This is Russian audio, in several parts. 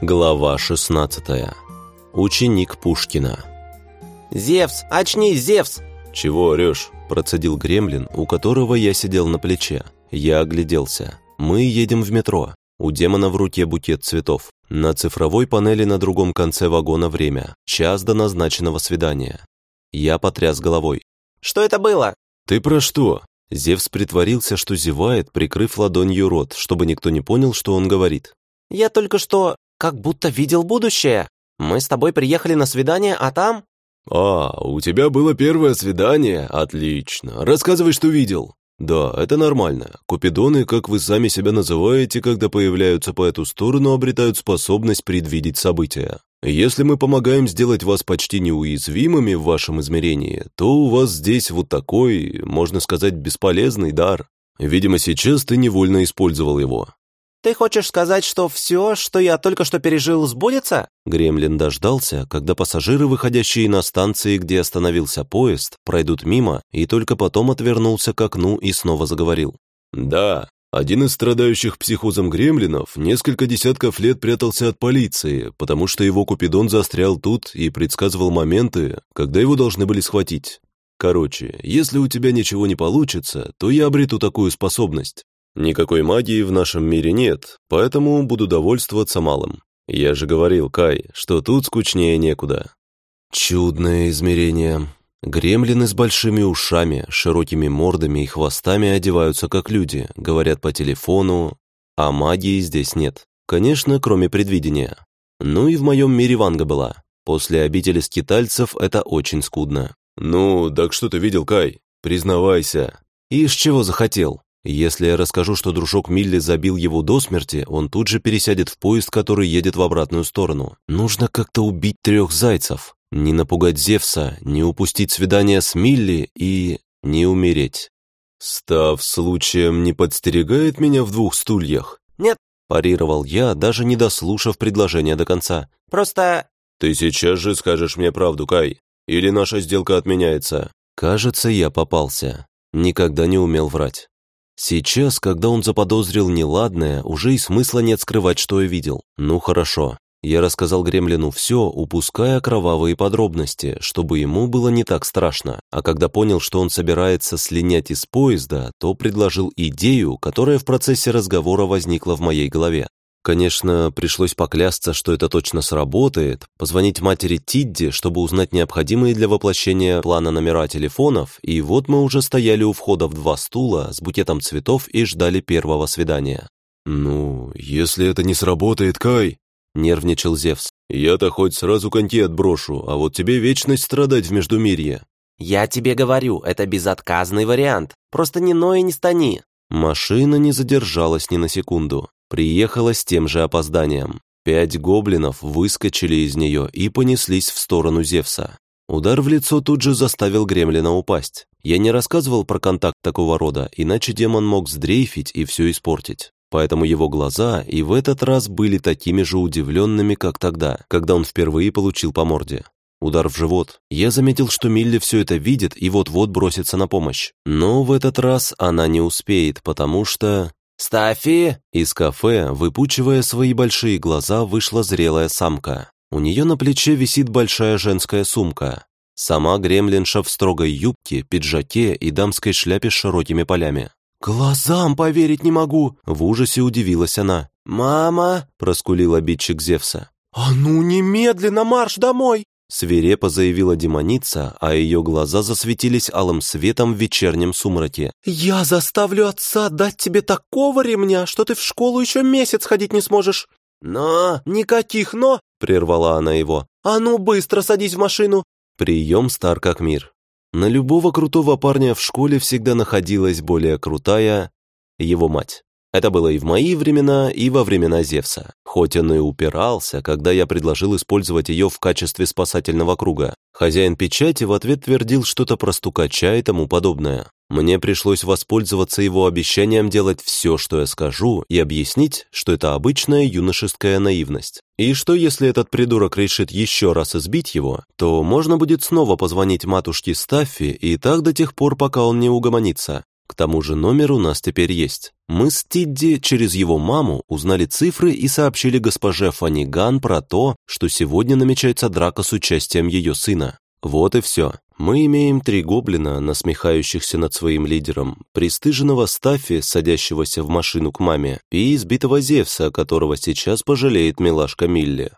Глава 16. Ученик Пушкина. «Зевс! Очнись, Зевс!» «Чего орешь?» – процедил гремлин, у которого я сидел на плече. Я огляделся. Мы едем в метро. У демона в руке букет цветов. На цифровой панели на другом конце вагона время. Час до назначенного свидания. Я потряс головой. «Что это было?» «Ты про что?» Зевс притворился, что зевает, прикрыв ладонью рот, чтобы никто не понял, что он говорит. «Я только что как будто видел будущее. Мы с тобой приехали на свидание, а там...» «А, у тебя было первое свидание? Отлично. Рассказывай, что видел». «Да, это нормально. Купидоны, как вы сами себя называете, когда появляются по эту сторону, обретают способность предвидеть события. Если мы помогаем сделать вас почти неуязвимыми в вашем измерении, то у вас здесь вот такой, можно сказать, бесполезный дар. Видимо, сейчас ты невольно использовал его. «Ты хочешь сказать, что все, что я только что пережил, сбудется?» Гремлин дождался, когда пассажиры, выходящие на станции, где остановился поезд, пройдут мимо, и только потом отвернулся к окну и снова заговорил. «Да, один из страдающих психозом гремлинов несколько десятков лет прятался от полиции, потому что его Купидон застрял тут и предсказывал моменты, когда его должны были схватить. Короче, если у тебя ничего не получится, то я обрету такую способность. Никакой магии в нашем мире нет, поэтому буду довольствоваться малым. Я же говорил, Кай, что тут скучнее некуда. Чудное измерение. Гремлины с большими ушами, широкими мордами и хвостами одеваются как люди, говорят по телефону, а магии здесь нет. Конечно, кроме предвидения. Ну и в моем мире Ванга была. После обители скитальцев это очень скудно. «Ну, так что ты видел, Кай? Признавайся». «И с чего захотел?» Если я расскажу, что дружок Милли забил его до смерти, он тут же пересядет в поезд, который едет в обратную сторону. Нужно как-то убить трех зайцев. Не напугать Зевса, не упустить свидание с Милли и не умереть. Став случаем не подстерегает меня в двух стульях? Нет, парировал я, даже не дослушав предложение до конца. Просто... Ты сейчас же скажешь мне правду, Кай. Или наша сделка отменяется? Кажется, я попался. Никогда не умел врать. Сейчас, когда он заподозрил неладное, уже и смысла нет скрывать, что я видел. Ну хорошо. Я рассказал Гремлину все, упуская кровавые подробности, чтобы ему было не так страшно. А когда понял, что он собирается слинять из поезда, то предложил идею, которая в процессе разговора возникла в моей голове. Конечно, пришлось поклясться, что это точно сработает, позвонить матери Тидди, чтобы узнать необходимые для воплощения плана номера телефонов, и вот мы уже стояли у входа в два стула с букетом цветов и ждали первого свидания. «Ну, если это не сработает, Кай!» — нервничал Зевс. «Я-то хоть сразу коньки отброшу, а вот тебе вечность страдать в Междумирье». «Я тебе говорю, это безотказный вариант. Просто не ной и не стани». Машина не задержалась ни на секунду. Приехала с тем же опозданием. Пять гоблинов выскочили из нее и понеслись в сторону Зевса. Удар в лицо тут же заставил гремлина упасть. Я не рассказывал про контакт такого рода, иначе демон мог сдрейфить и все испортить. Поэтому его глаза и в этот раз были такими же удивленными, как тогда, когда он впервые получил по морде. Удар в живот. Я заметил, что Милли все это видит и вот-вот бросится на помощь. Но в этот раз она не успеет, потому что... «Стафи!» Из кафе, выпучивая свои большие глаза, вышла зрелая самка. У нее на плече висит большая женская сумка. Сама гремлинша в строгой юбке, пиджаке и дамской шляпе с широкими полями. «Глазам поверить не могу!» В ужасе удивилась она. «Мама!» – проскулил обидчик Зевса. «А ну немедленно марш домой!» Свирепо заявила демоница, а ее глаза засветились алым светом в вечернем сумраке. «Я заставлю отца дать тебе такого ремня, что ты в школу еще месяц ходить не сможешь!» «Но! Никаких «но!» — прервала она его. «А ну, быстро садись в машину!» Прием стар как мир. На любого крутого парня в школе всегда находилась более крутая его мать. Это было и в мои времена, и во времена Зевса. Хоть он и упирался, когда я предложил использовать ее в качестве спасательного круга. Хозяин печати в ответ твердил что-то про стукача и тому подобное. Мне пришлось воспользоваться его обещанием делать все, что я скажу, и объяснить, что это обычная юношеская наивность. И что если этот придурок решит еще раз избить его, то можно будет снова позвонить матушке Стаффи и так до тех пор, пока он не угомонится. К тому же номер у нас теперь есть. Мы с Тидди через его маму узнали цифры и сообщили госпоже Фаниган про то, что сегодня намечается драка с участием ее сына. Вот и все. Мы имеем три гоблина, насмехающихся над своим лидером, пристыженного Стаффи, садящегося в машину к маме, и избитого Зевса, которого сейчас пожалеет милашка Милли.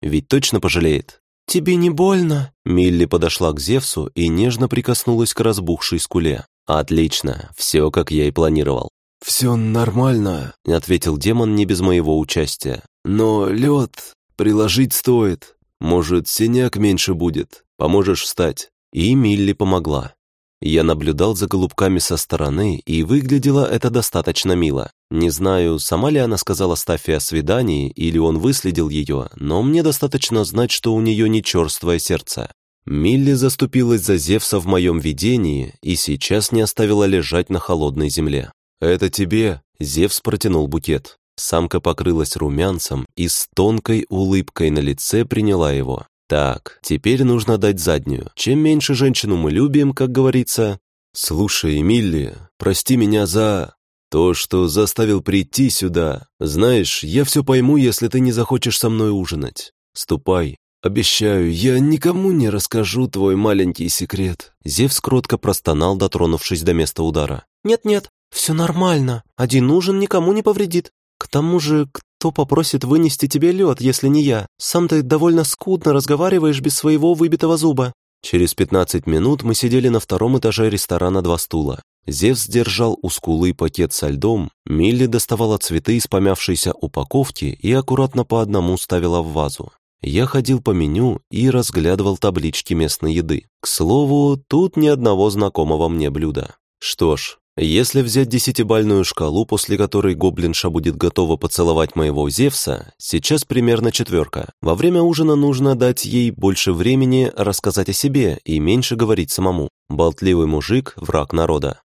Ведь точно пожалеет. «Тебе не больно?» Милли подошла к Зевсу и нежно прикоснулась к разбухшей скуле. «Отлично, все, как я и планировал». «Все нормально», — ответил демон не без моего участия. «Но лед приложить стоит. Может, синяк меньше будет. Поможешь встать?» И Милли помогла. Я наблюдал за голубками со стороны, и выглядело это достаточно мило. Не знаю, сама ли она сказала Стаффе о свидании, или он выследил ее, но мне достаточно знать, что у нее не черствое сердце. Милли заступилась за Зевса в моем видении и сейчас не оставила лежать на холодной земле. «Это тебе!» — Зевс протянул букет. Самка покрылась румянцем и с тонкой улыбкой на лице приняла его. Так, теперь нужно дать заднюю. Чем меньше женщину мы любим, как говорится... Слушай, Милли, прости меня за... То, что заставил прийти сюда. Знаешь, я все пойму, если ты не захочешь со мной ужинать. Ступай. Обещаю, я никому не расскажу твой маленький секрет. Зевс кротко простонал, дотронувшись до места удара. «Нет-нет, все нормально. Один ужин никому не повредит. К тому же, кто попросит вынести тебе лед, если не я? Сам ты довольно скудно разговариваешь без своего выбитого зуба». Через пятнадцать минут мы сидели на втором этаже ресторана «Два стула». Зевс держал у скулы пакет со льдом, Милли доставала цветы из помявшейся упаковки и аккуратно по одному ставила в вазу. Я ходил по меню и разглядывал таблички местной еды. К слову, тут ни одного знакомого мне блюда. Что ж, если взять десятибальную шкалу, после которой гоблинша будет готова поцеловать моего Зевса, сейчас примерно четверка. Во время ужина нужно дать ей больше времени рассказать о себе и меньше говорить самому. Болтливый мужик – враг народа.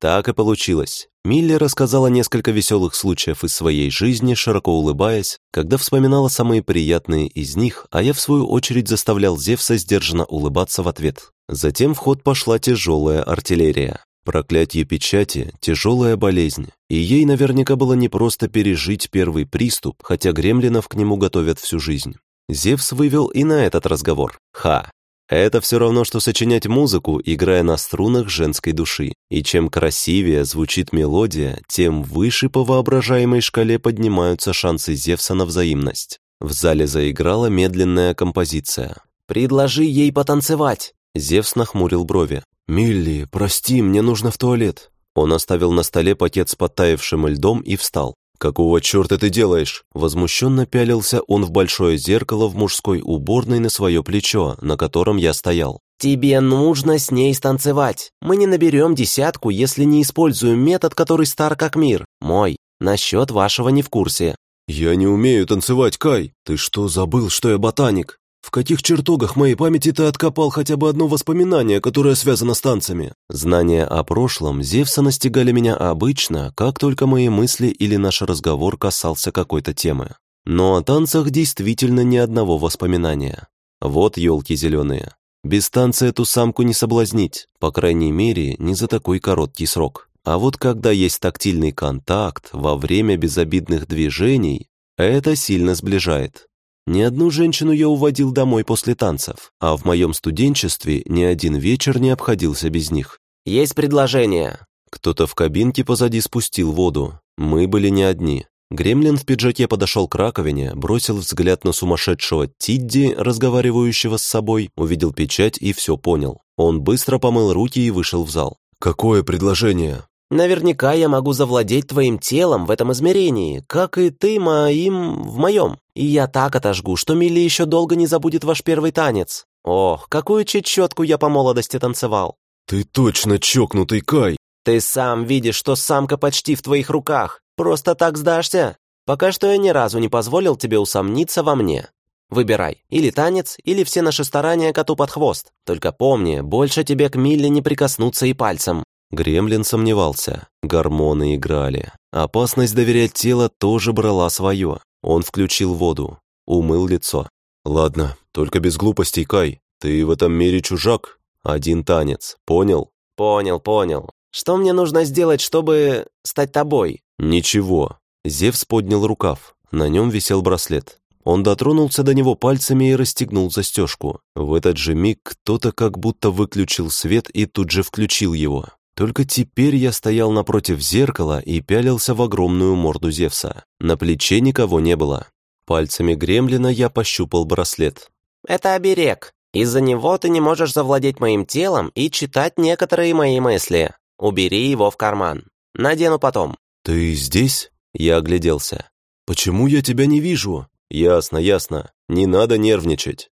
Так и получилось. Милли рассказала несколько веселых случаев из своей жизни, широко улыбаясь, когда вспоминала самые приятные из них, а я в свою очередь заставлял Зевса сдержанно улыбаться в ответ. Затем в ход пошла тяжелая артиллерия. Проклятие печати – тяжелая болезнь, и ей наверняка было непросто пережить первый приступ, хотя гремлинов к нему готовят всю жизнь. Зевс вывел и на этот разговор. Ха! Это все равно, что сочинять музыку, играя на струнах женской души. И чем красивее звучит мелодия, тем выше по воображаемой шкале поднимаются шансы Зевса на взаимность. В зале заиграла медленная композиция. «Предложи ей потанцевать!» Зевс нахмурил брови. «Милли, прости, мне нужно в туалет». Он оставил на столе пакет с подтаявшим льдом и встал. «Какого черта ты делаешь?» Возмущенно пялился он в большое зеркало в мужской уборной на свое плечо, на котором я стоял. «Тебе нужно с ней станцевать. Мы не наберем десятку, если не используем метод, который стар как мир. Мой. Насчет вашего не в курсе». «Я не умею танцевать, Кай. Ты что, забыл, что я ботаник?» В каких чертогах моей памяти ты откопал хотя бы одно воспоминание, которое связано с танцами? Знания о прошлом Зевса настигали меня обычно, как только мои мысли или наш разговор касался какой-то темы. Но о танцах действительно ни одного воспоминания. Вот елки зеленые. Без танца эту самку не соблазнить, по крайней мере, не за такой короткий срок. А вот когда есть тактильный контакт во время безобидных движений, это сильно сближает. Ни одну женщину я уводил домой после танцев, а в моем студенчестве ни один вечер не обходился без них. «Есть предложение». Кто-то в кабинке позади спустил воду. Мы были не одни. Гремлин в пиджаке подошел к раковине, бросил взгляд на сумасшедшего Тидди, разговаривающего с собой, увидел печать и все понял. Он быстро помыл руки и вышел в зал. «Какое предложение?» Наверняка я могу завладеть твоим телом в этом измерении, как и ты моим в моем. И я так отожгу, что Милли еще долго не забудет ваш первый танец. Ох, какую чечетку я по молодости танцевал. Ты точно чокнутый, Кай. Ты сам видишь, что самка почти в твоих руках. Просто так сдашься? Пока что я ни разу не позволил тебе усомниться во мне. Выбирай, или танец, или все наши старания коту под хвост. Только помни, больше тебе к Милле не прикоснуться и пальцем. Гремлин сомневался. Гормоны играли. Опасность доверять тело тоже брала свое. Он включил воду. Умыл лицо. «Ладно, только без глупостей, Кай. Ты в этом мире чужак. Один танец. Понял?» «Понял, понял. Что мне нужно сделать, чтобы стать тобой?» «Ничего». Зевс поднял рукав. На нем висел браслет. Он дотронулся до него пальцами и расстегнул застежку. В этот же миг кто-то как будто выключил свет и тут же включил его. Только теперь я стоял напротив зеркала и пялился в огромную морду Зевса. На плече никого не было. Пальцами гремлина я пощупал браслет. «Это оберег. Из-за него ты не можешь завладеть моим телом и читать некоторые мои мысли. Убери его в карман. Надену потом». «Ты здесь?» Я огляделся. «Почему я тебя не вижу?» «Ясно, ясно. Не надо нервничать».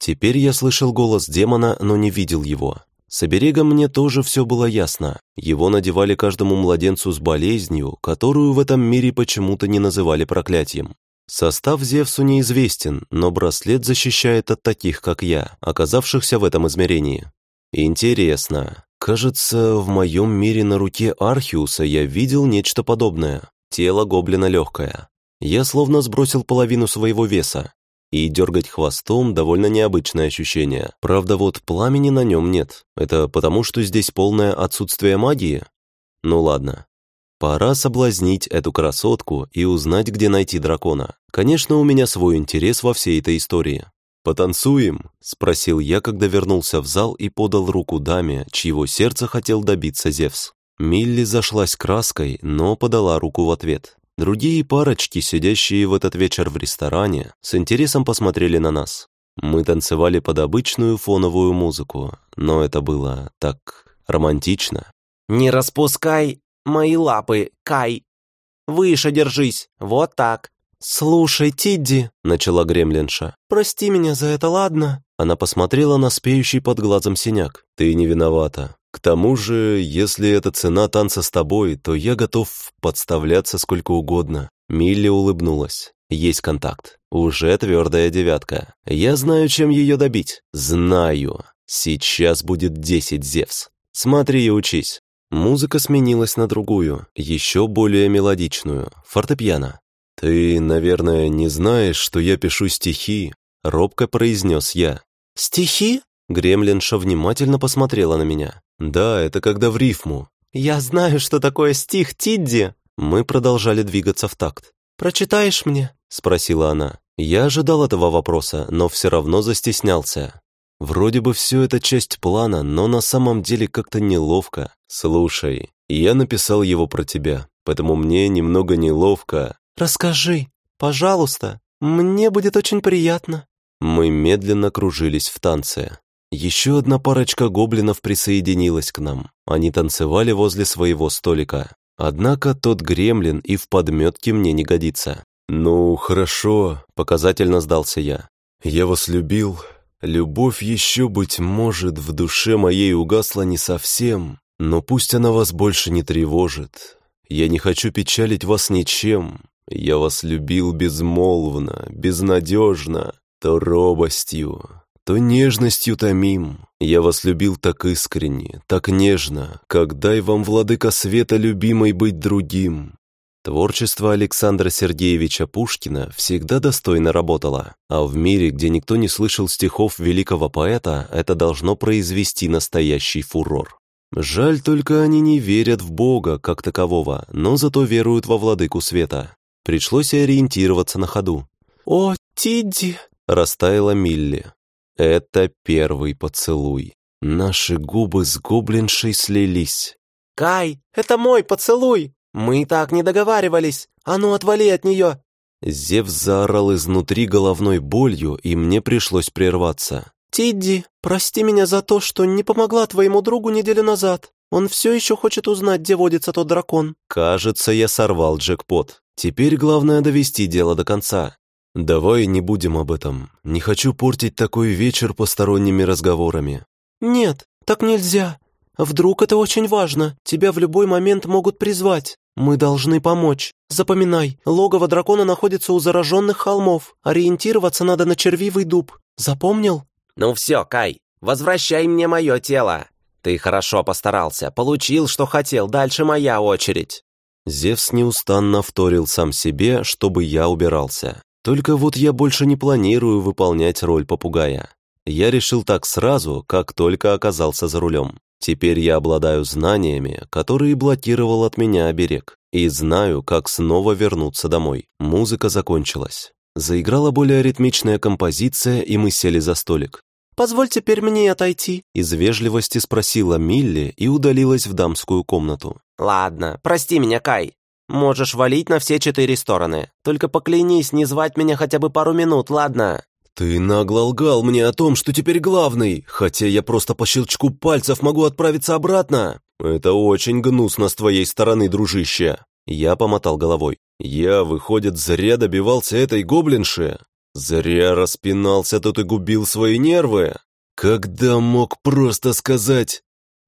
Теперь я слышал голос демона, но не видел его. С оберегом мне тоже все было ясно. Его надевали каждому младенцу с болезнью, которую в этом мире почему-то не называли проклятием. Состав Зевсу неизвестен, но браслет защищает от таких, как я, оказавшихся в этом измерении. Интересно. Кажется, в моем мире на руке Архиуса я видел нечто подобное. Тело гоблина легкое. Я словно сбросил половину своего веса. И дергать хвостом довольно необычное ощущение. Правда, вот пламени на нем нет. Это потому, что здесь полное отсутствие магии? Ну ладно. Пора соблазнить эту красотку и узнать, где найти дракона. Конечно, у меня свой интерес во всей этой истории. «Потанцуем?» – спросил я, когда вернулся в зал и подал руку даме, чьего сердца хотел добиться Зевс. Милли зашлась краской, но подала руку в ответ. Другие парочки, сидящие в этот вечер в ресторане, с интересом посмотрели на нас. Мы танцевали под обычную фоновую музыку, но это было так романтично. «Не распускай мои лапы, Кай! Выше держись, вот так!» «Слушай, Тидди», — начала гремлинша, — «прости меня за это, ладно?» Она посмотрела на спеющий под глазом синяк. «Ты не виновата. К тому же, если это цена танца с тобой, то я готов подставляться сколько угодно». Милли улыбнулась. Есть контакт. Уже твердая девятка. Я знаю, чем ее добить. Знаю. Сейчас будет десять Зевс. Смотри и учись. Музыка сменилась на другую, еще более мелодичную, фортепиано. «Ты, наверное, не знаешь, что я пишу стихи», — робко произнес я. «Стихи?» Гремлинша внимательно посмотрела на меня. «Да, это когда в рифму». «Я знаю, что такое стих, Тидди!» Мы продолжали двигаться в такт. «Прочитаешь мне?» — спросила она. Я ожидал этого вопроса, но все равно застеснялся. Вроде бы все это часть плана, но на самом деле как-то неловко. Слушай, я написал его про тебя, поэтому мне немного неловко. Расскажи, пожалуйста, мне будет очень приятно. Мы медленно кружились в танце. Еще одна парочка гоблинов присоединилась к нам. Они танцевали возле своего столика. Однако тот гремлин и в подметке мне не годится. «Ну, хорошо», — показательно сдался я. «Я вас любил. Любовь еще, быть может, в душе моей угасла не совсем, но пусть она вас больше не тревожит. Я не хочу печалить вас ничем. Я вас любил безмолвно, безнадежно, то робостью, то нежностью томим. Я вас любил так искренне, так нежно, как дай вам, владыка света, любимой быть другим. Творчество Александра Сергеевича Пушкина всегда достойно работало, а в мире, где никто не слышал стихов великого поэта, это должно произвести настоящий фурор. Жаль только они не верят в Бога как такового, но зато веруют во владыку света. Пришлось ориентироваться на ходу. «О, Тидди!» — растаяла Милли. Это первый поцелуй. Наши губы с гоблиншей слились. «Кай, это мой поцелуй! Мы так не договаривались! А ну, отвали от нее!» Зев заорал изнутри головной болью, и мне пришлось прерваться. «Тидди, прости меня за то, что не помогла твоему другу неделю назад. Он все еще хочет узнать, где водится тот дракон». Кажется, я сорвал джекпот. Теперь главное довести дело до конца. «Давай не будем об этом. Не хочу портить такой вечер посторонними разговорами». «Нет, так нельзя. Вдруг это очень важно. Тебя в любой момент могут призвать. Мы должны помочь. Запоминай, логово дракона находится у зараженных холмов. Ориентироваться надо на червивый дуб. Запомнил?» «Ну все, Кай, возвращай мне мое тело. Ты хорошо постарался, получил, что хотел, дальше моя очередь». Зевс неустанно вторил сам себе, чтобы я убирался. Только вот я больше не планирую выполнять роль попугая. Я решил так сразу, как только оказался за рулем. Теперь я обладаю знаниями, которые блокировал от меня оберег, и знаю, как снова вернуться домой. Музыка закончилась. Заиграла более ритмичная композиция, и мы сели за столик. «Позволь теперь мне отойти», — из вежливости спросила Милли и удалилась в дамскую комнату. «Ладно, прости меня, Кай. Можешь валить на все четыре стороны. Только поклянись не звать меня хотя бы пару минут, ладно?» «Ты нагло лгал мне о том, что теперь главный, хотя я просто по щелчку пальцев могу отправиться обратно. Это очень гнусно с твоей стороны, дружище». Я помотал головой. «Я, выходит, зря добивался этой гоблинши. Зря распинался тут и губил свои нервы. Когда мог просто сказать...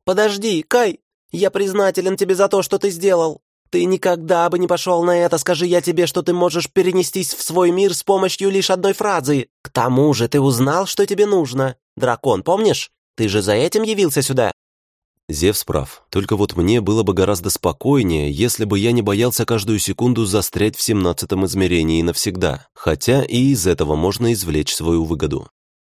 «Подожди, Кай, я признателен тебе за то, что ты сделал. Ты никогда бы не пошел на это, скажи я тебе, что ты можешь перенестись в свой мир с помощью лишь одной фразы. К тому же ты узнал, что тебе нужно. Дракон, помнишь? Ты же за этим явился сюда. Зевс прав. Только вот мне было бы гораздо спокойнее, если бы я не боялся каждую секунду застрять в семнадцатом измерении навсегда. Хотя и из этого можно извлечь свою выгоду.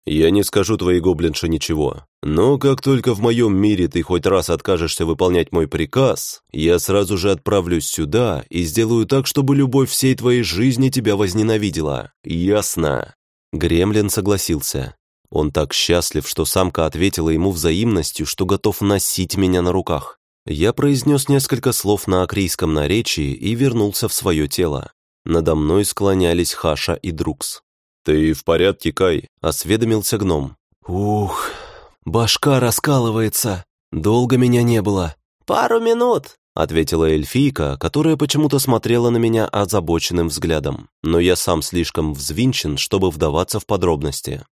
«Я не скажу твоей гоблинше ничего, но как только в моем мире ты хоть раз откажешься выполнять мой приказ, я сразу же отправлюсь сюда и сделаю так, чтобы любовь всей твоей жизни тебя возненавидела. Ясно?» Гремлин согласился. Он так счастлив, что самка ответила ему взаимностью, что готов носить меня на руках. Я произнес несколько слов на акрийском наречии и вернулся в свое тело. Надо мной склонялись Хаша и Друкс. «Ты в порядке, Кай?» – осведомился гном. «Ух, башка раскалывается. Долго меня не было». «Пару минут», — ответила эльфийка, которая почему-то смотрела на меня озабоченным взглядом. Но я сам слишком взвинчен, чтобы вдаваться в подробности.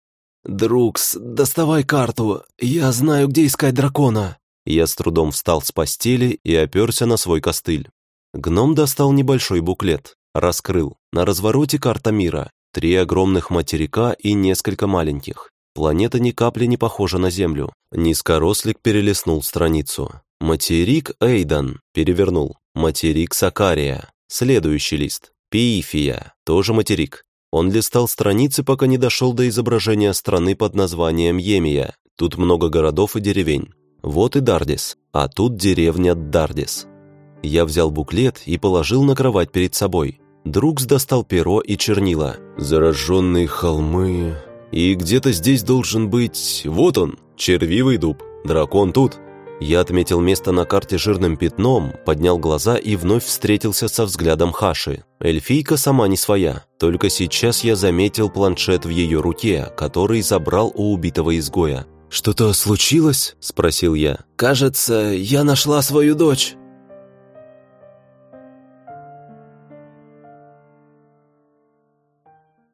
«Друкс, доставай карту, я знаю, где искать дракона». Я с трудом встал с постели и оперся на свой костыль. Гном достал небольшой буклет, раскрыл. На развороте карта мира, три огромных материка и несколько маленьких. Планета ни капли не похожа на Землю. Низкорослик перелистнул страницу. Материк Эйдан перевернул. Материк Сакария. Следующий лист. Пиифия. Тоже материк. Он листал страницы, пока не дошел до изображения страны под названием Емия. Тут много городов и деревень. Вот и Дардис, а тут деревня Дардис. Я взял буклет и положил на кровать перед собой. Друг достал перо и чернила. Зараженные холмы... И где-то здесь должен быть... Вот он, червивый дуб. Дракон тут. Я отметил место на карте жирным пятном, поднял глаза и вновь встретился со взглядом Хаши. Эльфийка сама не своя, только сейчас я заметил планшет в ее руке, который забрал у убитого изгоя. «Что-то случилось?» – спросил я. «Кажется, я нашла свою дочь».